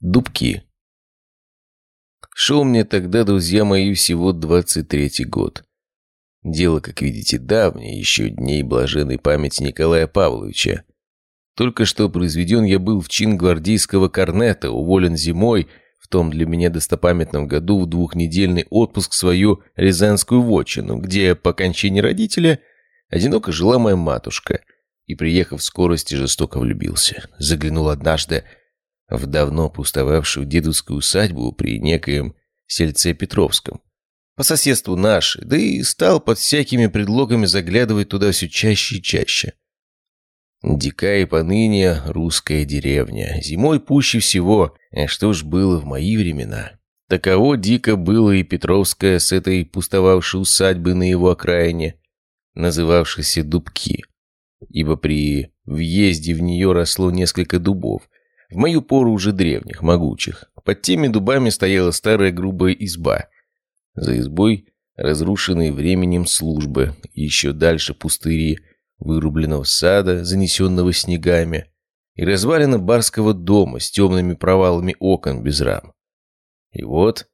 Дубки. Шел мне тогда, друзья мои, всего 23-й год. Дело, как видите, давнее, еще дней блаженной памяти Николая Павловича. Только что произведен я был в чин гвардейского корнета, уволен зимой, в том для меня достопамятном году в двухнедельный отпуск в свою Рязанскую вотчину, где по кончине родителя одиноко жила моя матушка, и, приехав в скорости, жестоко влюбился. Заглянул однажды в давно пустовавшую дедовскую усадьбу при некоем сельце Петровском. По соседству нашей, да и стал под всякими предлогами заглядывать туда все чаще и чаще. Дикая поныне русская деревня. Зимой пуще всего. А что ж было в мои времена? Таково дико было и Петровская с этой пустовавшей усадьбы на его окраине, называвшейся Дубки. Ибо при въезде в нее росло несколько дубов, в мою пору уже древних, могучих. Под теми дубами стояла старая грубая изба. За избой разрушенные временем службы, еще дальше пустыри, вырубленного сада, занесенного снегами, и развалина барского дома с темными провалами окон без рам. И вот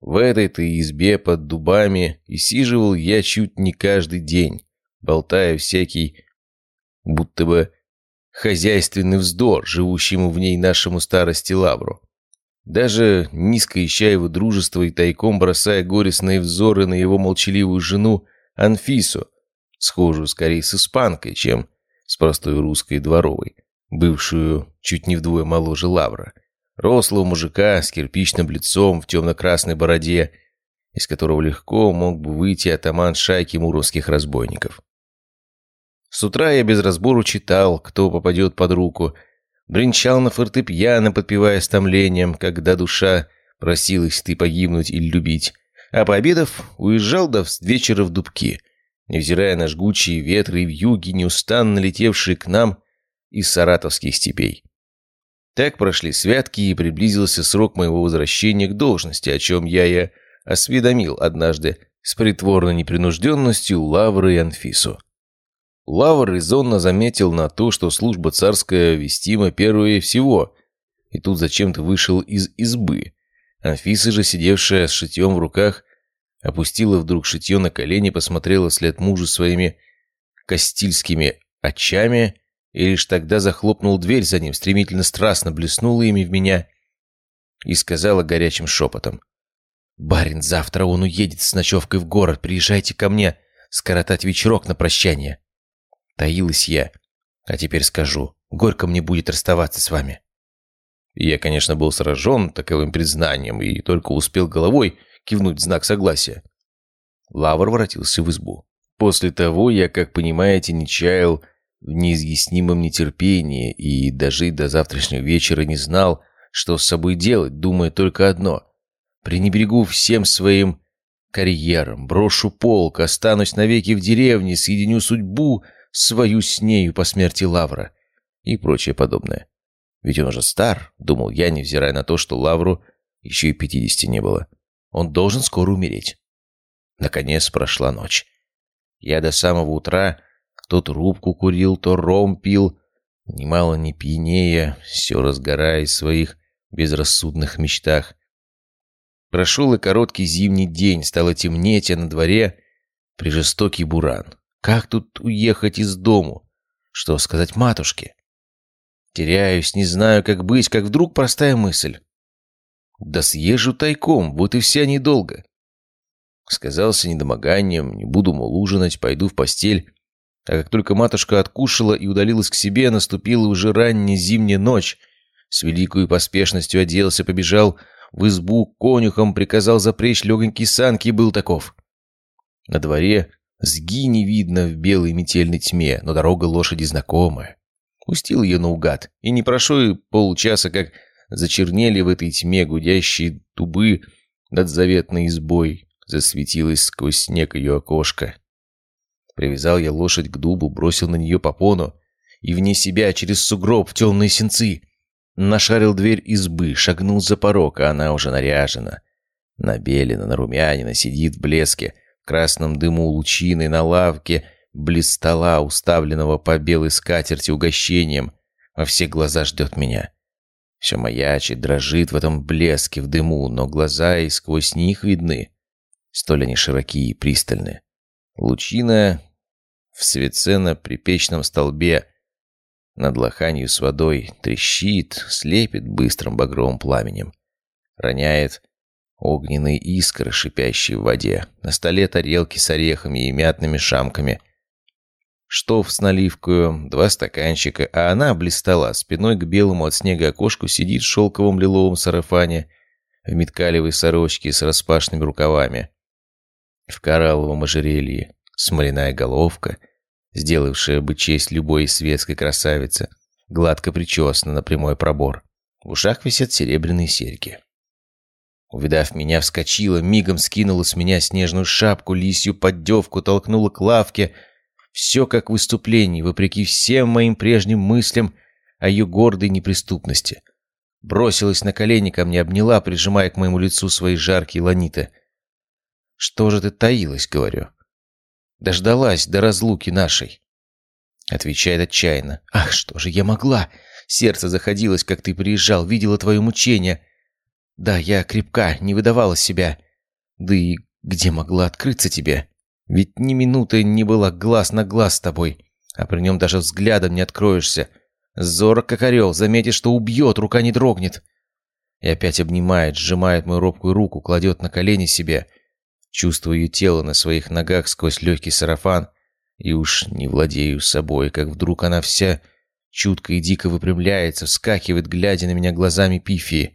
в этой-то избе под дубами и сиживал я чуть не каждый день, болтая всякий, будто бы хозяйственный вздор, живущему в ней нашему старости Лавру. Даже низко ища его дружество и тайком бросая горестные взоры на его молчаливую жену Анфису, схожую скорее с испанкой, чем с простой русской дворовой, бывшую чуть не вдвое моложе Лавра. Рослого мужика с кирпичным лицом в темно-красной бороде, из которого легко мог бы выйти атаман шайки муровских разбойников. С утра я без разбору читал, кто попадет под руку, бренчал на фортепиано, подпевая с томлением, когда душа просилась ты погибнуть или любить, а пообедав, уезжал до вечера в дубки, невзирая на жгучие ветры и вьюги, неустанно летевшие к нам из саратовских степей. Так прошли святки, и приблизился срок моего возвращения к должности, о чем я и осведомил однажды с притворной непринужденностью Лавры и Анфису. Лавр резонно заметил на то, что служба царская вестима первое всего, и тут зачем-то вышел из избы. Анфиса же, сидевшая с шитьем в руках, опустила вдруг шитье на колени, посмотрела вслед мужу своими кастильскими очами и лишь тогда захлопнул дверь за ним, стремительно страстно блеснула ими в меня и сказала горячим шепотом. «Барин, завтра он уедет с ночевкой в город, приезжайте ко мне скоротать вечерок на прощание». Таилась я, а теперь скажу, горько мне будет расставаться с вами. Я, конечно, был сражен таковым признанием и только успел головой кивнуть знак согласия. Лавр воротился в избу. После того я, как понимаете, не чаял в неизъяснимом нетерпении и дожить до завтрашнего вечера не знал, что с собой делать, думая только одно. Пренебрегу всем своим карьером, брошу полк, останусь навеки в деревне, соединю судьбу свою с нею по смерти Лавра и прочее подобное. Ведь он уже стар, думал я, невзирая на то, что Лавру еще и пятидесяти не было. Он должен скоро умереть. Наконец прошла ночь. Я до самого утра то трубку курил, то ром пил, немало не пьянее, все разгораясь в своих безрассудных мечтах. Прошел и короткий зимний день, стало темнеть, а на дворе прижестокий буран. Как тут уехать из дому? Что сказать матушке? Теряюсь, не знаю, как быть, как вдруг простая мысль. Да съезжу тайком, вот и вся недолго. Сказался недомоганием, не буду, мол, ужинать, пойду в постель. А как только матушка откушала и удалилась к себе, наступила уже ранняя зимняя ночь. С великой поспешностью оделся, побежал в избу конюхом, приказал запречь легонькие санки и был таков. На дворе сги не видно в белой метельной тьме, но дорога лошади знакомая. Пустил ее наугад, и не прошло и полчаса, как Зачернели в этой тьме гудящие дубы над заветной избой. Засветилось сквозь снег ее окошко. Привязал я лошадь к дубу, бросил на нее попону и вне себя через сугроб в темные сенцы. Нашарил дверь избы, шагнул за порог, а она уже наряжена. Набелена, нарумянина, сидит в блеске, красном дыму лучины, на лавке, близ стола, уставленного по белой скатерти угощением. Во все глаза ждет меня. Все маячит, дрожит в этом блеске, в дыму, но глаза и сквозь них видны. Столь они широкие и пристальны. Лучина в свеце на припечном столбе над лоханью с водой трещит, слепит быстрым багровым пламенем. Роняет огненные искры, шипящие в воде. На столе тарелки с орехами и мятными шамками. Штоф с наливкою, два стаканчика, а она блистала, спиной к белому от снега окошку сидит в шелковом лиловом сарафане, в меткалевой сорочке с распашными рукавами. В коралловом ожерелье, смоляная головка, сделавшая бы честь любой светской красавице, гладко причесана на прямой пробор. В ушах висят серебряные серьги. Увидав меня, вскочила, мигом скинула с меня снежную шапку, лисью поддевку, толкнула к лавке. Все как в выступлении, вопреки всем моим прежним мыслям о ее гордой неприступности. Бросилась на колени ко мне, обняла, прижимая к моему лицу свои жаркие ланиты. «Что же ты таилась?» — говорю. «Дождалась до разлуки нашей». Отвечает отчаянно. «Ах, что же я могла? Сердце заходилось, как ты приезжал, видела твое мучение. Да, я крепка, не выдавала себя. Да и где могла открыться тебе? Ведь ни минуты не была глаз на глаз с тобой, а при нем даже взглядом не откроешься. Зорок как орел, заметишь, что убьет, рука не дрогнет. И опять обнимает, сжимает мою робкую руку, кладет на колени себе. Чувствую тело на своих ногах сквозь легкий сарафан, и уж не владею собой, как вдруг она вся чутко и дико выпрямляется, вскакивает, глядя на меня глазами пифии.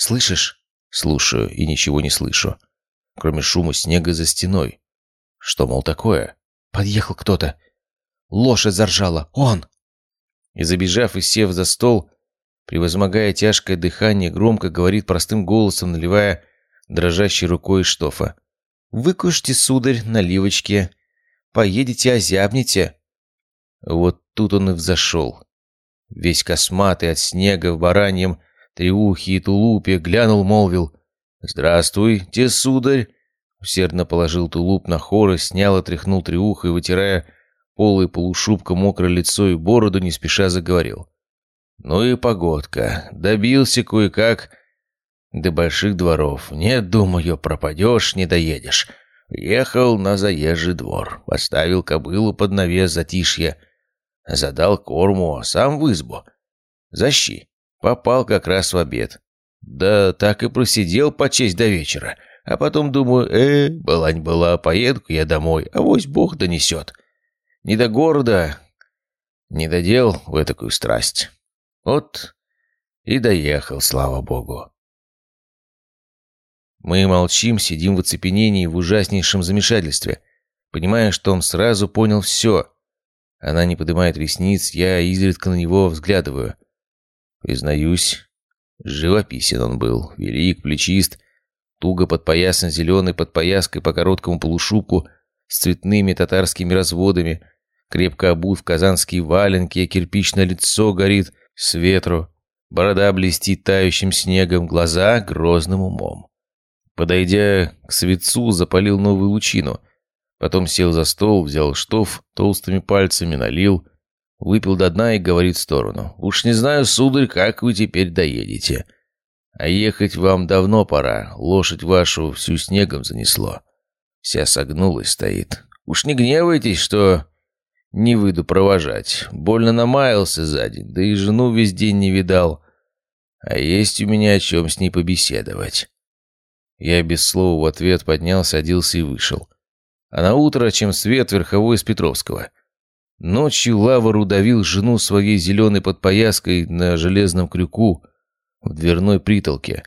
«Слышишь?» Слушаю и ничего не слышу. Кроме шума снега за стеной. Что, мол, такое? Подъехал кто-то. Лошадь заржала. Он! И забежав и сев за стол, превозмогая тяжкое дыхание, громко говорит простым голосом, наливая дрожащей рукой штофа. «Выкушайте, сударь, наливочки. Поедете, озябнете». Вот тут он и взошел. Весь косматый от снега в бараньем Триухи и тулупе, глянул, молвил. «Здравствуйте, сударь!» Усердно положил тулуп на хоры, снял и тряхнул триуха и, вытирая полой полушубка мокрое лицо и бороду, не спеша заговорил. «Ну и погодка. Добился кое-как до больших дворов. Нет, думаю, пропадешь, не доедешь. Ехал на заезжий двор, поставил кобылу под навес затишья, задал корму, а сам в избу. Защи. Попал как раз в обед. Да так и просидел по честь до вечера. А потом думаю, э, балань была, поеду я домой, а вось Бог донесет. Не до города, не додел в такую страсть. Вот и доехал, слава Богу. Мы молчим, сидим в оцепенении, в ужаснейшем замешательстве, понимая, что он сразу понял все. Она не поднимает ресниц, я изредка на него взглядываю. Признаюсь, живописен он был, велик, плечист, туго подпоясан зеленой подпояской по короткому полушубку с цветными татарскими разводами, крепко обут в казанские валенки, а кирпичное лицо горит с ветру, борода блестит тающим снегом, глаза грозным умом. Подойдя к светцу, запалил новую лучину, потом сел за стол, взял штоф, толстыми пальцами налил, Выпил до дна и говорит в сторону. «Уж не знаю, сударь, как вы теперь доедете. А ехать вам давно пора. Лошадь вашу всю снегом занесло. Вся согнулась стоит. Уж не гневайтесь, что не выйду провожать. Больно намаялся за день, да и жену весь день не видал. А есть у меня о чем с ней побеседовать». Я без слова в ответ поднялся, оделся и вышел. А на утро, чем свет верховой из Петровского – Ночью Лавр удавил жену своей зеленой подпояской на железном крюку в дверной притолке,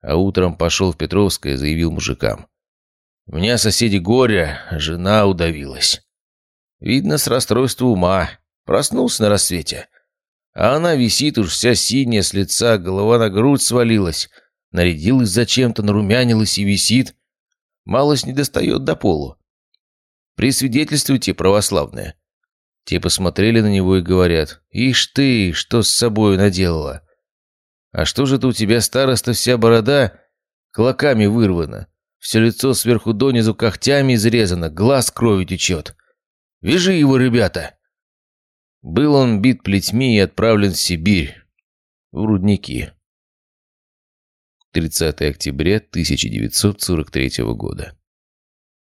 а утром пошел в Петровское и заявил мужикам. «У меня соседи горя, жена удавилась. Видно, с расстройства ума. Проснулся на рассвете. А она висит уж вся синяя с лица, голова на грудь свалилась, нарядилась зачем-то, нарумянилась и висит. Малость не достает до полу. Присвидетельствуйте, православное. Те посмотрели на него и говорят, «Ишь ты, что с собой наделала? А что же это у тебя, староста, вся борода клоками вырвана? Все лицо сверху донизу когтями изрезано, глаз кровью течет. Вяжи его, ребята!» Был он бит плетьми и отправлен в Сибирь. в рудники. 30 октября 1943 года.